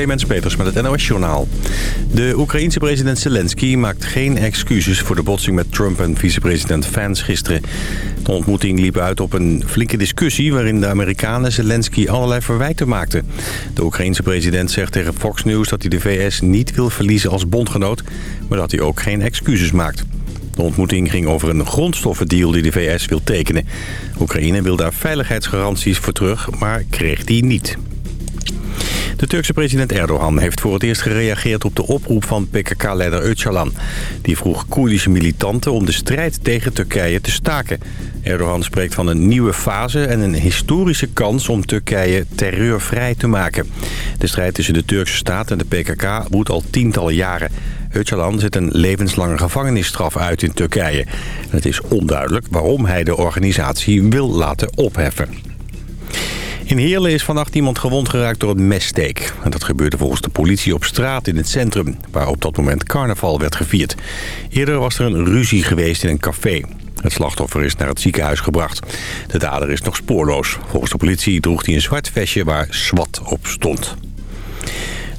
Clemens Peters met het NOS Journaal. De Oekraïense president Zelensky maakt geen excuses voor de botsing met Trump en vicepresident Vance gisteren. De ontmoeting liep uit op een flinke discussie waarin de Amerikanen Zelensky allerlei verwijten maakten. De Oekraïense president zegt tegen Fox News dat hij de VS niet wil verliezen als bondgenoot, maar dat hij ook geen excuses maakt. De ontmoeting ging over een grondstoffendeal die de VS wil tekenen. Oekraïne wil daar veiligheidsgaranties voor terug, maar kreeg die niet. De Turkse president Erdogan heeft voor het eerst gereageerd op de oproep van PKK-leider Öcalan. Die vroeg Koerdische militanten om de strijd tegen Turkije te staken. Erdogan spreekt van een nieuwe fase en een historische kans om Turkije terreurvrij te maken. De strijd tussen de Turkse staat en de PKK woedt al tientallen jaren. Öcalan zit een levenslange gevangenisstraf uit in Turkije. het is onduidelijk waarom hij de organisatie wil laten opheffen. In Heerlen is vannacht iemand gewond geraakt door een messteek. Dat gebeurde volgens de politie op straat in het centrum... waar op dat moment carnaval werd gevierd. Eerder was er een ruzie geweest in een café. Het slachtoffer is naar het ziekenhuis gebracht. De dader is nog spoorloos. Volgens de politie droeg hij een zwart vestje waar SWAT op stond.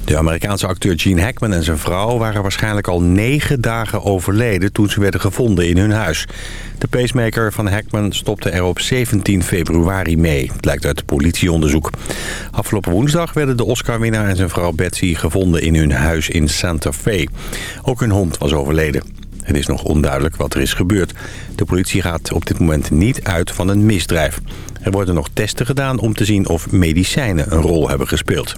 De Amerikaanse acteur Gene Hackman en zijn vrouw waren waarschijnlijk al negen dagen overleden toen ze werden gevonden in hun huis. De pacemaker van Hackman stopte er op 17 februari mee, blijkt uit politieonderzoek. Afgelopen woensdag werden de Oscar-winnaar en zijn vrouw Betsy gevonden in hun huis in Santa Fe. Ook hun hond was overleden. Het is nog onduidelijk wat er is gebeurd. De politie gaat op dit moment niet uit van een misdrijf. Er worden nog testen gedaan om te zien of medicijnen een rol hebben gespeeld.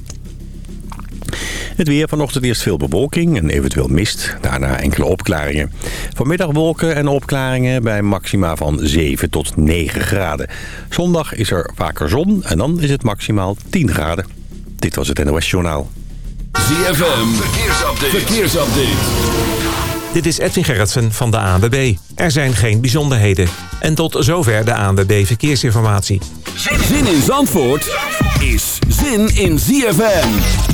Het weer vanochtend eerst veel bewolking en eventueel mist. Daarna enkele opklaringen. Vanmiddag wolken en opklaringen bij maxima van 7 tot 9 graden. Zondag is er vaker zon en dan is het maximaal 10 graden. Dit was het NOS Journaal. ZFM, verkeersupdate. verkeersupdate. Dit is Edwin Gerritsen van de ANWB. Er zijn geen bijzonderheden. En tot zover de ANWB Verkeersinformatie. Zin in Zandvoort is zin in ZFM.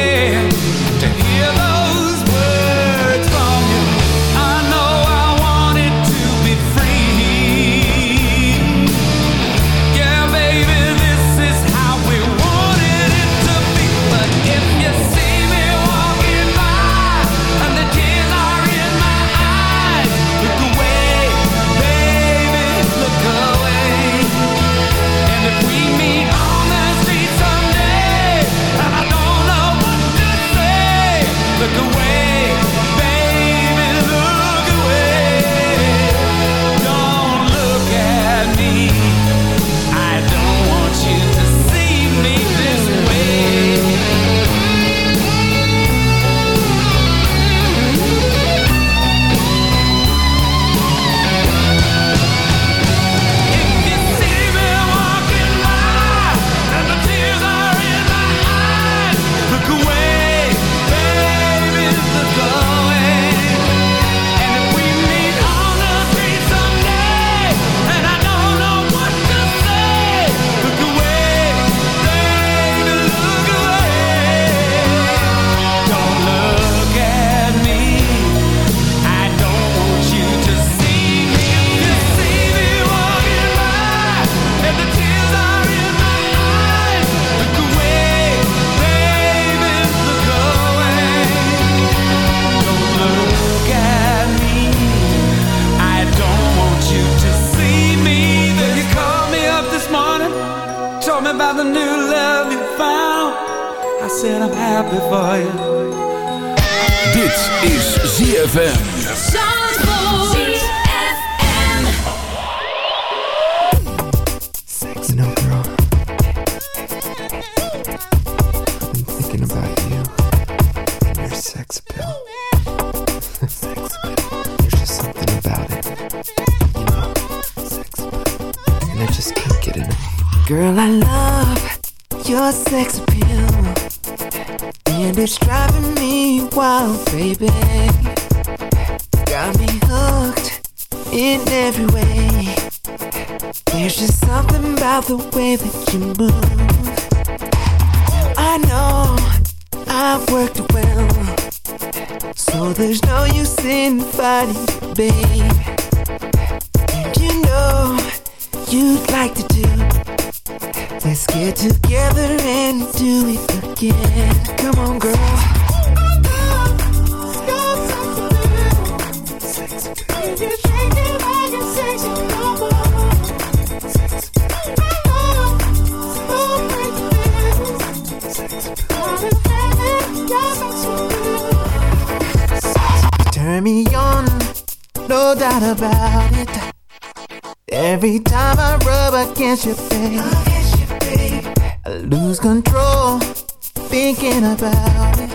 About it.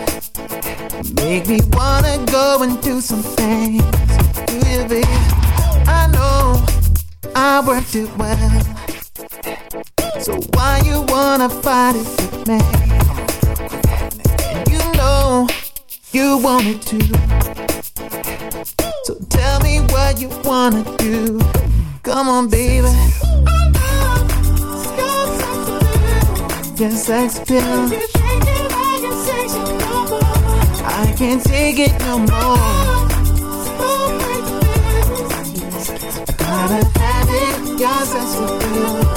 Make me wanna go and do some things to you, baby. I know I worked it well, so why you wanna fight it with me? And you know you want it too. So tell me what you wanna do. Come on, baby. Your sex appeal. Can't take it no more. I gotta have it. Your sex appeal.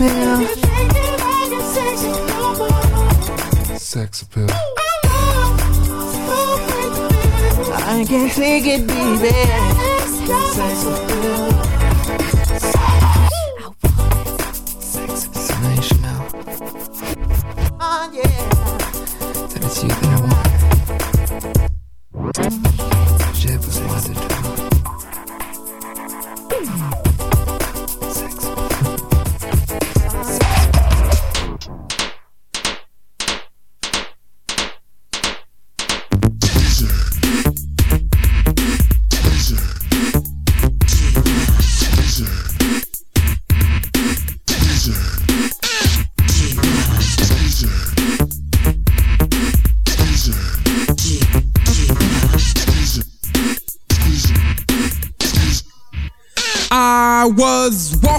Appeal. Sex appeal. I can't take it, baby. Sex appeal.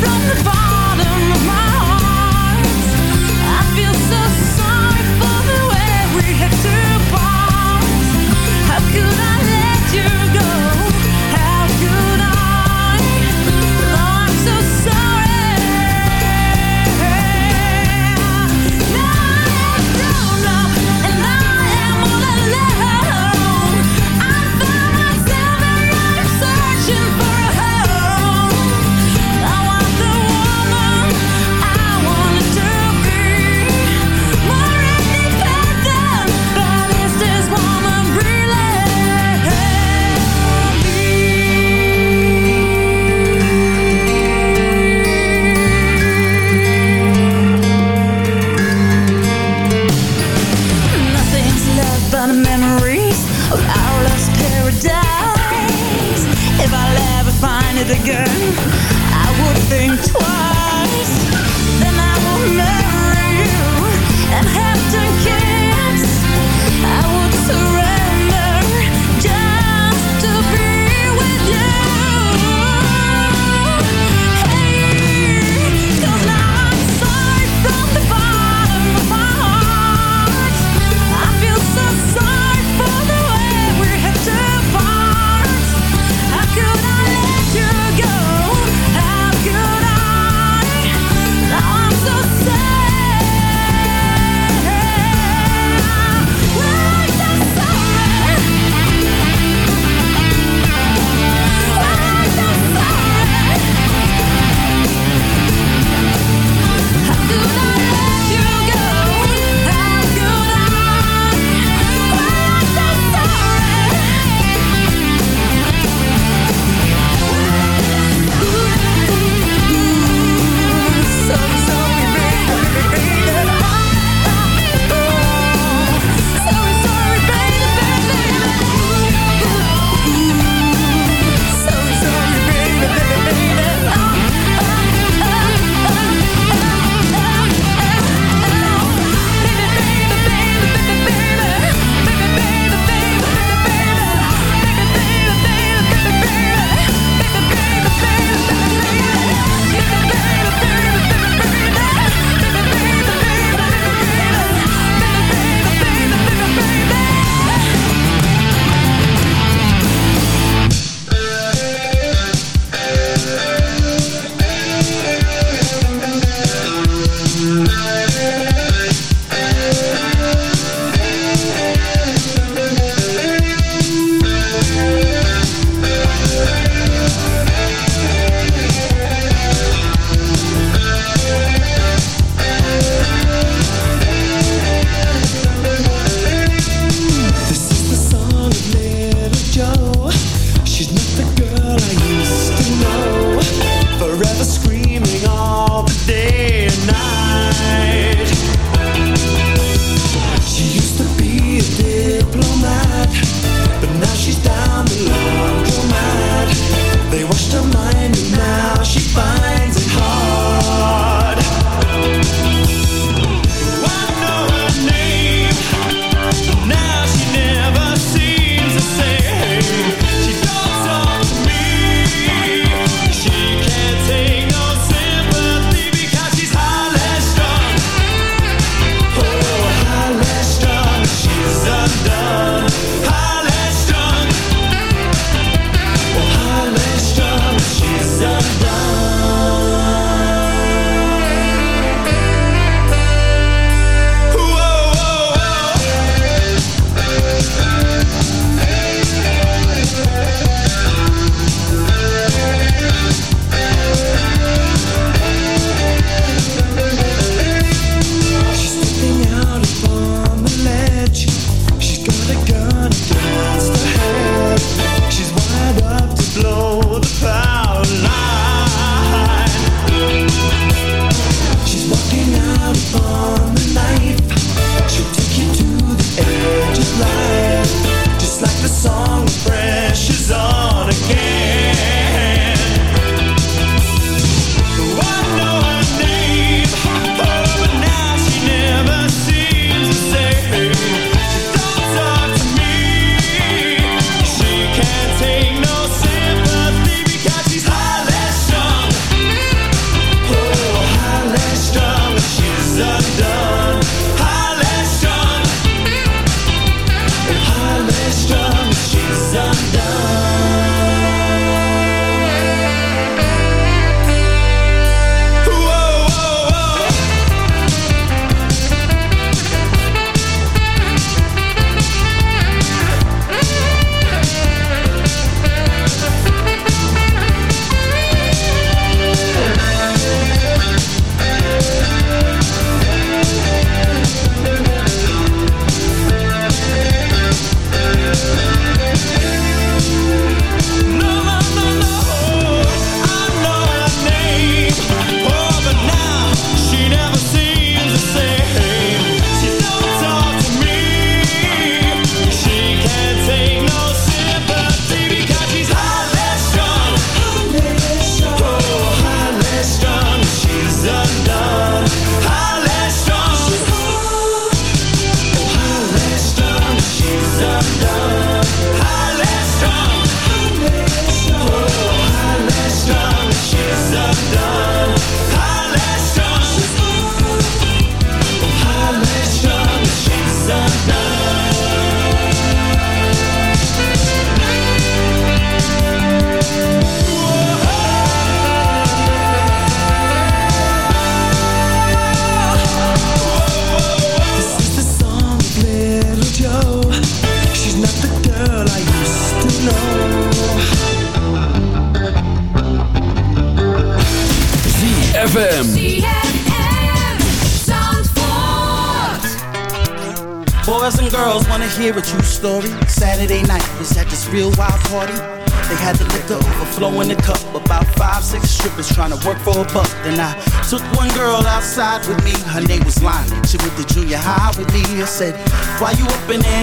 From the bottom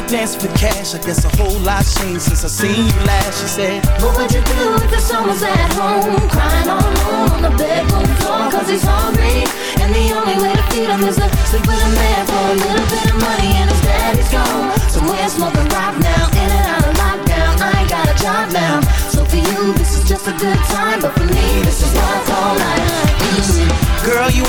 dancing for cash? I guess a whole lot changed since I seen you last. She said, What would you do if the son was at home? Crying all alone on the bedroom floor Cause he's hungry And the only way to feed him is to sleep with a man For a little bit of money and his daddy's gone. Somewhere smoking rock now In and out of lockdown. I ain't got a job now. So for you this is just a good time But for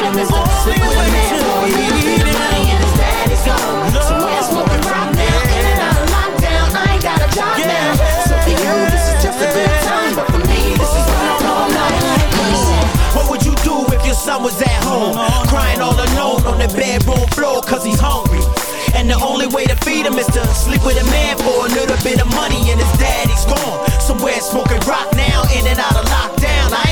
to is to sleep with a man For money and his daddy's gone Somewhere smoking rock now In and out of lockdown I ain't got a job now So for you this is just a good time But for me this is what I call life What would you do if your son was at home? Crying all alone on the bedroom floor cause he's hungry. And the only way to feed him is to sleep with a man for a little bit of money and his daddy's gone. Somewhere smoking rock now, in and out of lockdown. I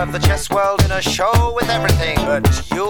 Of the chess world in a show with everything but Yul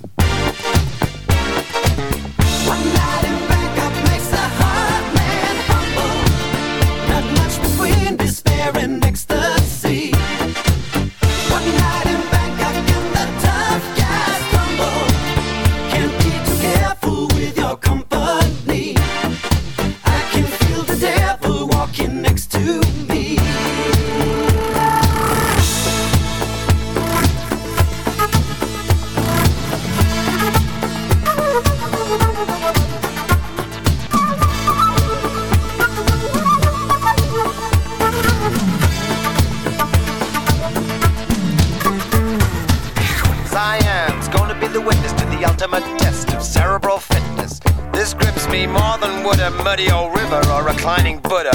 muddy old river or reclining Buddha.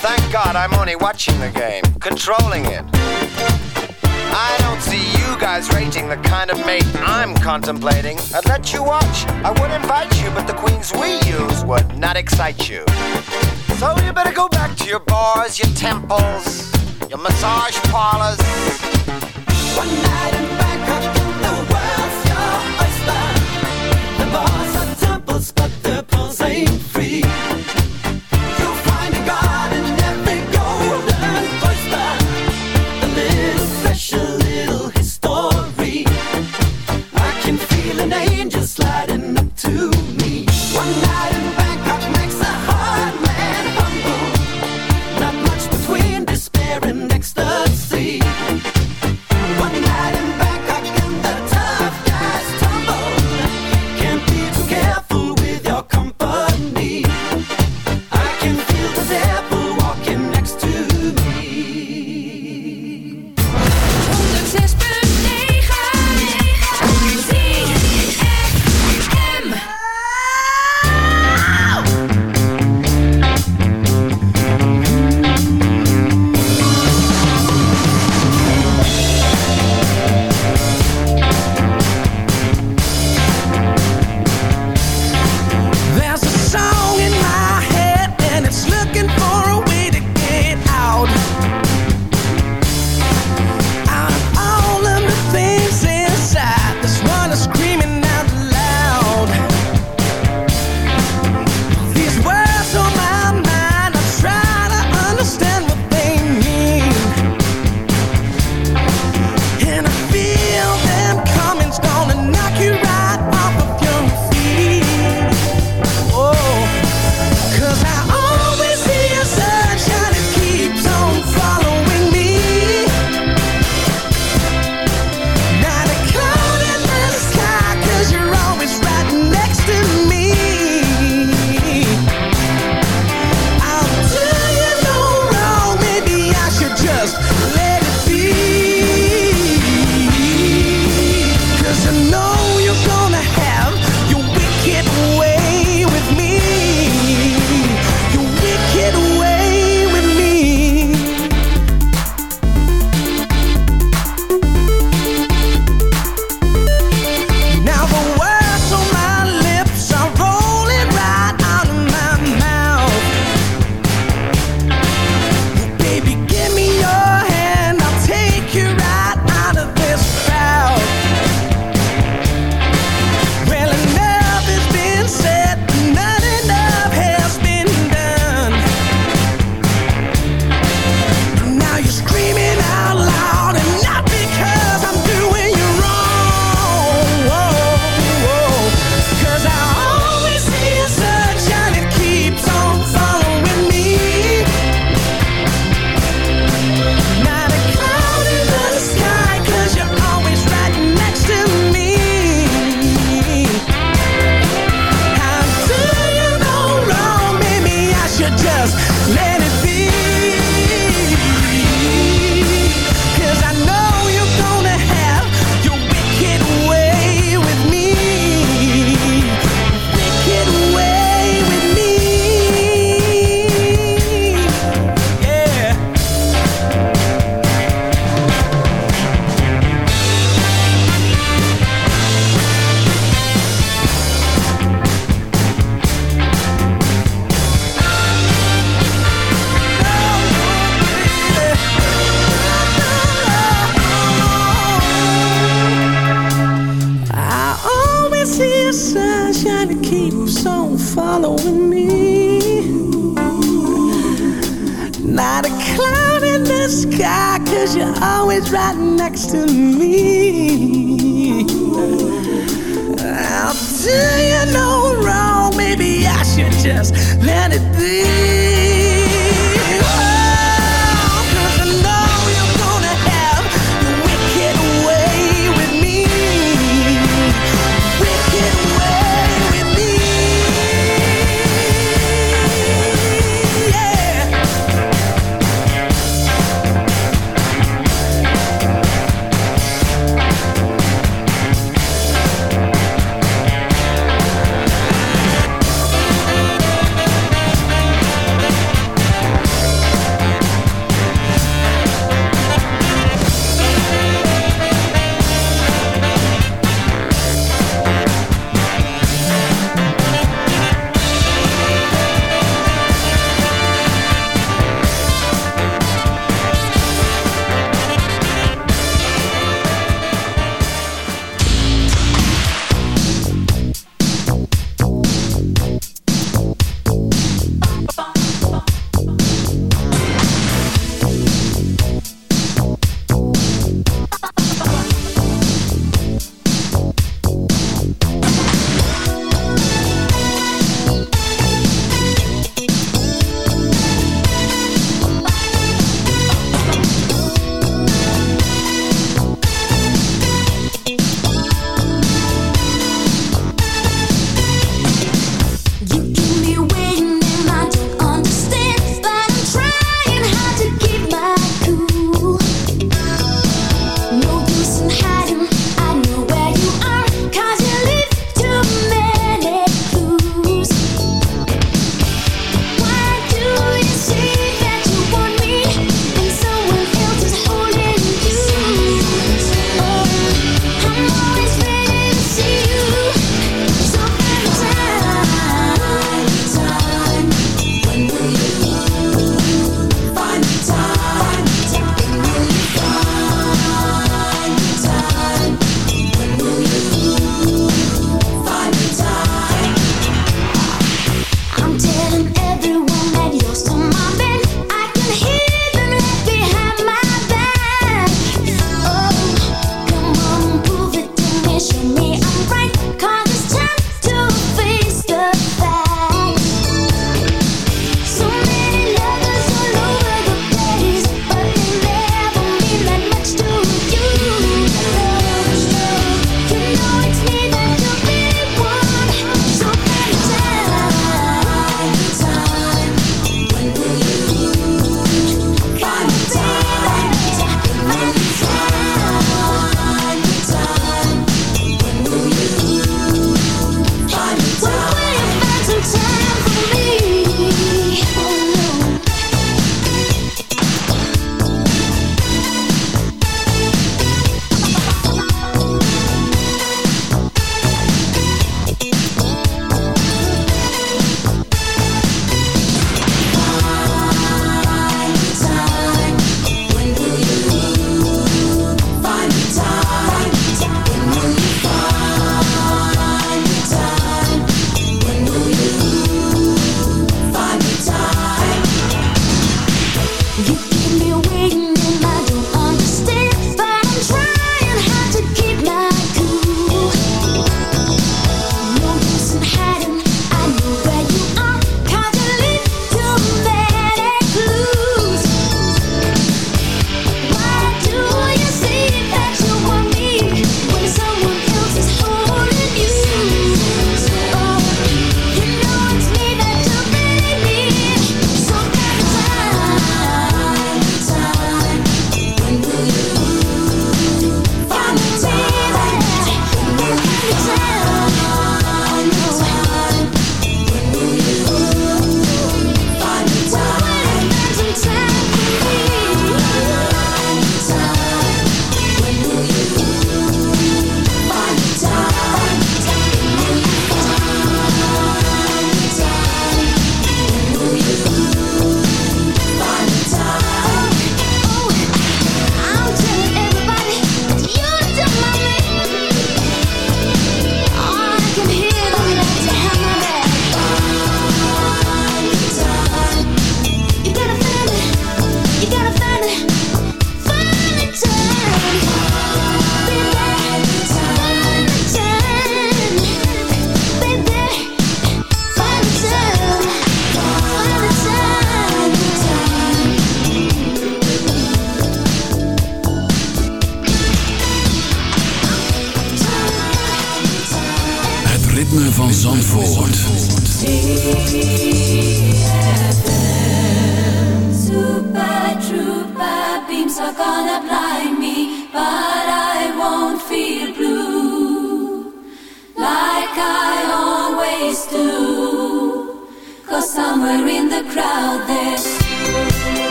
Thank God I'm only watching the game, controlling it. I don't see you guys rating the kind of mate I'm contemplating. I'd let you watch, I would invite you, but the queens we use would not excite you. So you better go back to your bars, your temples, your massage parlors. One night in Bangkok, the world's your oyster. The bars are temples, but the pools ain't.